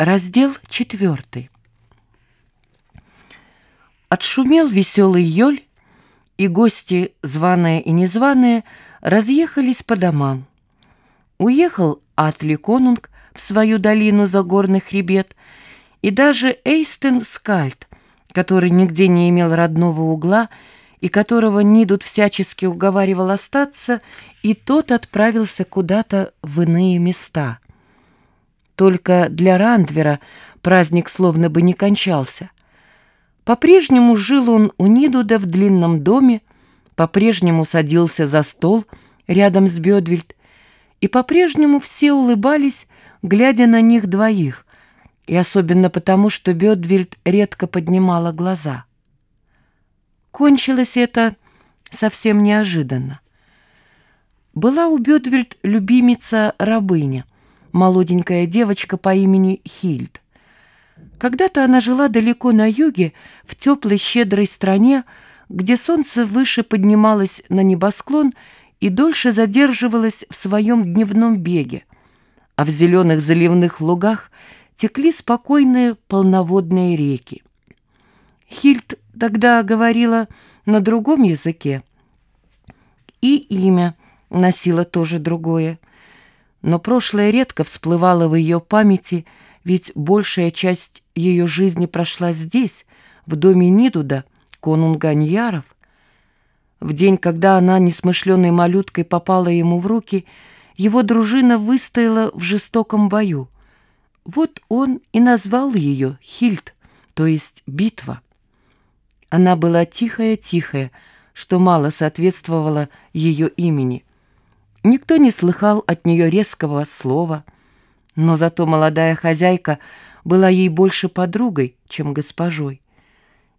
Раздел четвертый. Отшумел веселый ёль, и гости, званые и незваные, разъехались по домам. Уехал Атли Конунг в свою долину за горный хребет, и даже Эйстен Скальд, который нигде не имел родного угла и которого Нидут всячески уговаривал остаться, и тот отправился куда-то в иные места. Только для Рандвера праздник словно бы не кончался. По-прежнему жил он у Нидуда в длинном доме, по-прежнему садился за стол рядом с Бедвельд, и по-прежнему все улыбались, глядя на них двоих, и особенно потому, что Бедвельд редко поднимала глаза. Кончилось это совсем неожиданно. Была у Бедвельд любимица-рабыня, молоденькая девочка по имени Хильд. Когда-то она жила далеко на юге, в теплой щедрой стране, где солнце выше поднималось на небосклон и дольше задерживалось в своем дневном беге, а в зеленых заливных лугах текли спокойные полноводные реки. Хильд тогда говорила на другом языке, и имя носила тоже другое, но прошлое редко всплывало в ее памяти, ведь большая часть ее жизни прошла здесь, в доме Нидуда, конунга Ньяров. В день, когда она несмышленной малюткой попала ему в руки, его дружина выстояла в жестоком бою. Вот он и назвал ее Хильд, то есть битва. Она была тихая-тихая, что мало соответствовало ее имени. Никто не слыхал от нее резкого слова, но зато молодая хозяйка была ей больше подругой, чем госпожой.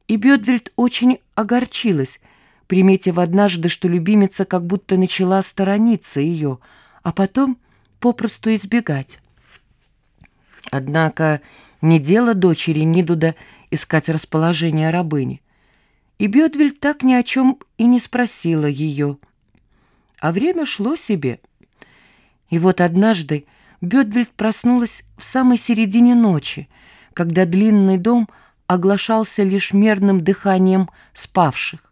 И Бедвельд очень огорчилась, приметив однажды, что любимица как будто начала сторониться ее, а потом попросту избегать. Однако не дело дочери Нидуда искать расположение рабыни. И Бедвельд так ни о чем и не спросила ее. А время шло себе. И вот однажды Бедвельд проснулась в самой середине ночи, когда длинный дом оглашался лишь мерным дыханием спавших.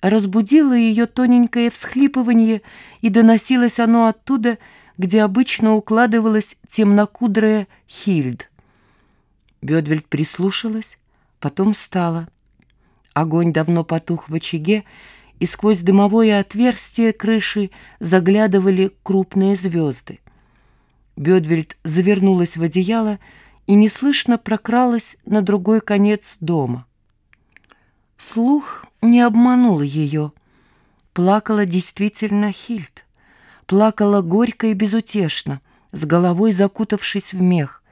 Разбудило ее тоненькое всхлипывание, и доносилось оно оттуда, где обычно укладывалась темнокудрая Хильд. Бедвельд прислушалась, потом встала. Огонь давно потух в очаге, и сквозь дымовое отверстие крыши заглядывали крупные звезды. Бедвельд завернулась в одеяло и неслышно прокралась на другой конец дома. Слух не обманул ее. Плакала действительно Хильд. Плакала горько и безутешно, с головой закутавшись в мех.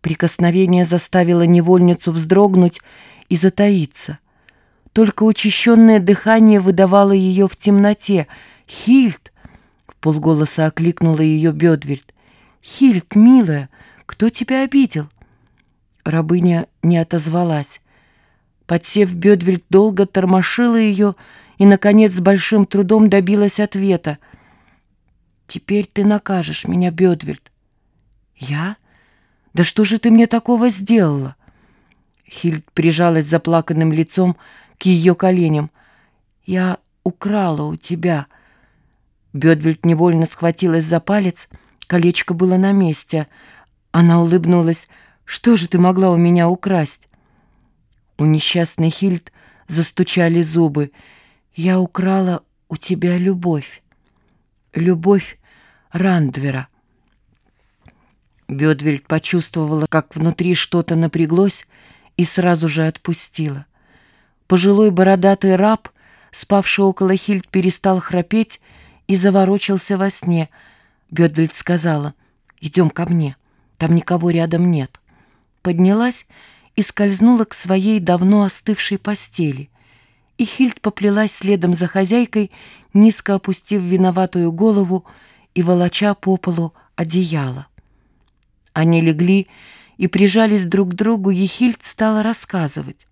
Прикосновение заставило невольницу вздрогнуть и затаиться. Только учащенное дыхание выдавало ее в темноте. «Хильд!» — в полголоса окликнула ее Бедвельд. «Хильд, милая, кто тебя обидел?» Рабыня не отозвалась. Подсев, Бедвельд долго тормошила ее и, наконец, с большим трудом добилась ответа. «Теперь ты накажешь меня, Бедвельд». «Я? Да что же ты мне такого сделала?» Хильд прижалась заплаканным лицом к ее коленям. «Я украла у тебя». Бедвельд невольно схватилась за палец, колечко было на месте. Она улыбнулась. «Что же ты могла у меня украсть?» У несчастной Хильд застучали зубы. «Я украла у тебя любовь. Любовь Рандвера». Бедвельд почувствовала, как внутри что-то напряглось, и сразу же отпустила. Пожилой бородатый раб, спавший около Хильд, перестал храпеть и заворочился во сне. Бедвельд сказала, «Идем ко мне, там никого рядом нет». Поднялась и скользнула к своей давно остывшей постели. И Хильд поплелась следом за хозяйкой, низко опустив виноватую голову и волоча по полу одеяло. Они легли и прижались друг к другу, и Хильд стала рассказывать.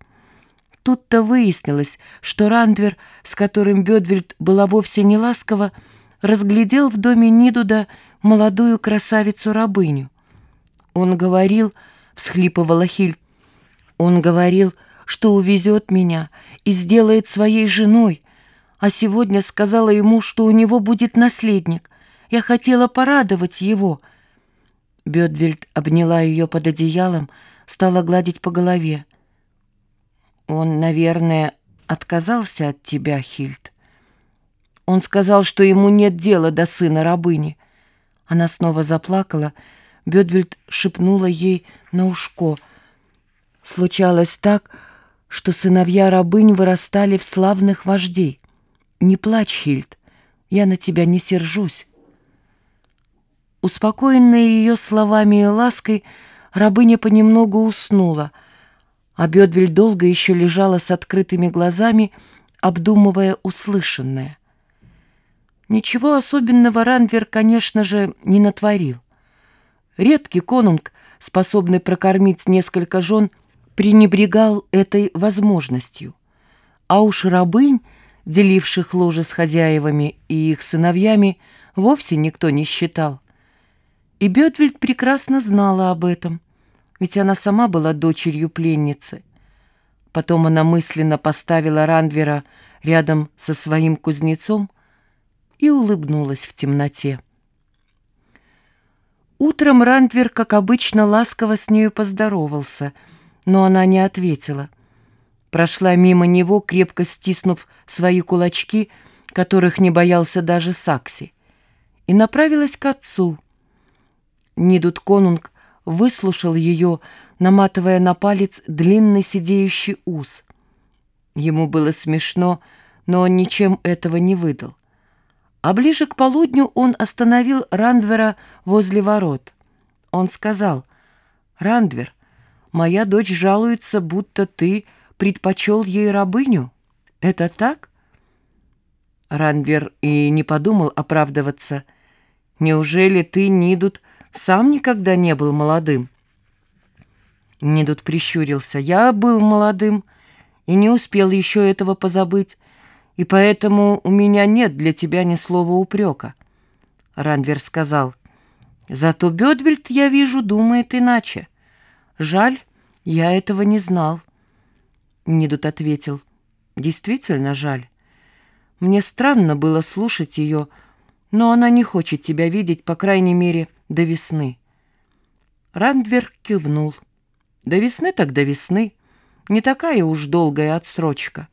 Тут-то выяснилось, что Рандвер, с которым Бедвельд была вовсе не ласкова, разглядел в доме Нидуда молодую красавицу-рабыню. «Он говорил...» — всхлипывала Хильд. «Он говорил, что увезет меня и сделает своей женой, а сегодня сказала ему, что у него будет наследник. Я хотела порадовать его». Бедвельд обняла ее под одеялом, стала гладить по голове. «Он, наверное, отказался от тебя, Хильд. Он сказал, что ему нет дела до сына рабыни». Она снова заплакала. Бедвельд шепнула ей на ушко. Случалось так, что сыновья рабынь вырастали в славных вождей. «Не плачь, Хильд, я на тебя не сержусь». Успокоенная ее словами и лаской, рабыня понемногу уснула, а Бедвель долго еще лежала с открытыми глазами, обдумывая услышанное. Ничего особенного Ранвер, конечно же, не натворил. Редкий конунг, способный прокормить несколько жен, пренебрегал этой возможностью. А уж рабынь, деливших ложе с хозяевами и их сыновьями, вовсе никто не считал. И Бетвельд прекрасно знала об этом, ведь она сама была дочерью пленницы. Потом она мысленно поставила Рандвера рядом со своим кузнецом, и улыбнулась в темноте. Утром Рандвер, как обычно, ласково с нею поздоровался, но она не ответила. Прошла мимо него, крепко стиснув свои кулачки, которых не боялся даже Сакси, и направилась к отцу. Нидут Конунг выслушал ее, наматывая на палец длинный сидеющий ус. Ему было смешно, но он ничем этого не выдал. А ближе к полудню он остановил Рандвера возле ворот. Он сказал, «Рандвер, моя дочь жалуется, будто ты предпочел ей рабыню. Это так?» Рандвер и не подумал оправдываться. «Неужели ты, Нидут, сам никогда не был молодым?» Нидут прищурился. «Я был молодым и не успел еще этого позабыть и поэтому у меня нет для тебя ни слова упрека. Ранвер сказал, зато Бедвельд, я вижу, думает иначе. Жаль, я этого не знал. Нидут ответил, действительно жаль. Мне странно было слушать ее, но она не хочет тебя видеть, по крайней мере, до весны. Рандвер кивнул. До весны так до весны. Не такая уж долгая отсрочка.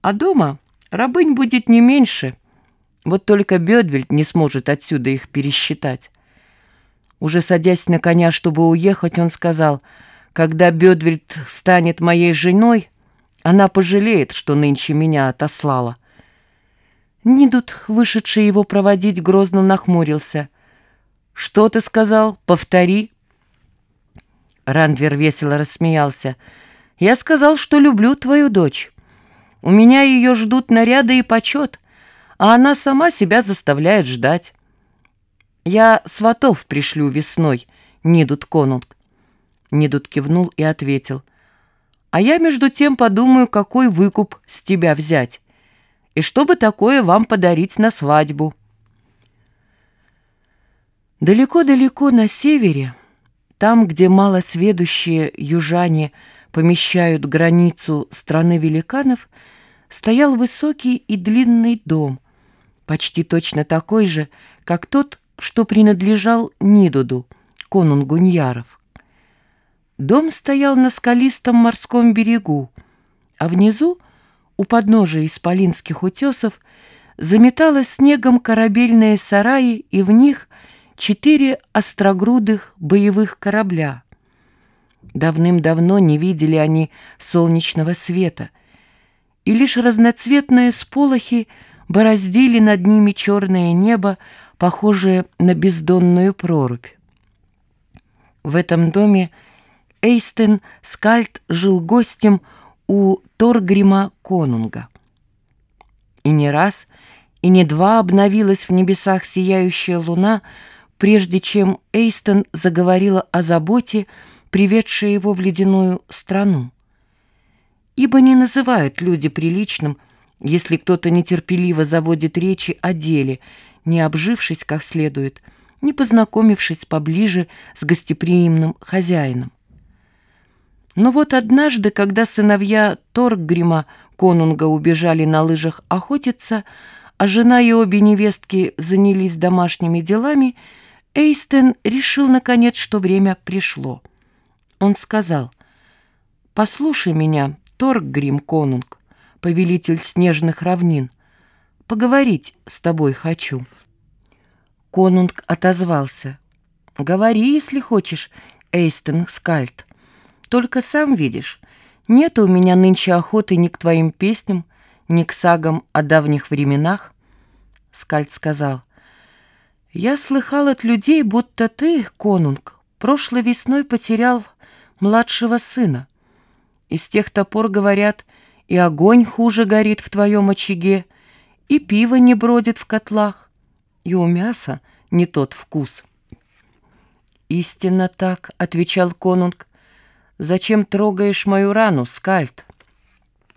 А дома Рабынь будет не меньше. Вот только Бедвельд не сможет отсюда их пересчитать. Уже садясь на коня, чтобы уехать, он сказал, «Когда Бедвельд станет моей женой, она пожалеет, что нынче меня отослала». Нидут, вышедший его проводить, грозно нахмурился. «Что ты сказал? Повтори». Рандвер весело рассмеялся. «Я сказал, что люблю твою дочь». У меня ее ждут наряды и почет, а она сама себя заставляет ждать. Я сватов пришлю весной, Нидут Конунг. Нидут кивнул и ответил. А я между тем подумаю, какой выкуп с тебя взять. И чтобы такое вам подарить на свадьбу. Далеко-далеко на севере, там, где малосведущие южане помещают границу страны великанов, стоял высокий и длинный дом, почти точно такой же, как тот, что принадлежал Нидуду, конунгу Ньяров. Дом стоял на скалистом морском берегу, а внизу, у подножия исполинских утесов, заметалось снегом корабельные сараи, и в них четыре острогрудых боевых корабля. Давным-давно не видели они солнечного света — и лишь разноцветные сполохи бороздили над ними черное небо, похожее на бездонную прорубь. В этом доме Эйстен Скальд жил гостем у Торгрима Конунга. И не раз, и не два обновилась в небесах сияющая луна, прежде чем Эйстен заговорила о заботе, приведшей его в ледяную страну ибо не называют люди приличным, если кто-то нетерпеливо заводит речи о деле, не обжившись как следует, не познакомившись поближе с гостеприимным хозяином. Но вот однажды, когда сыновья Торггрима конунга убежали на лыжах охотиться, а жена и обе невестки занялись домашними делами, Эйстен решил, наконец, что время пришло. Он сказал, «Послушай меня, Торггрим конунг, повелитель снежных равнин, поговорить с тобой хочу». Конунг отозвался, «Говори, если хочешь, Эйстен Скальд». Только сам видишь, нет у меня нынче охоты ни к твоим песням, ни к сагам о давних временах. Скальд сказал, я слыхал от людей, будто ты, конунг, прошлой весной потерял младшего сына. И с тех топор, говорят, и огонь хуже горит в твоем очаге, и пиво не бродит в котлах, и у мяса не тот вкус. «Истинно так», — отвечал конунг, Зачем трогаешь мою рану, скальд?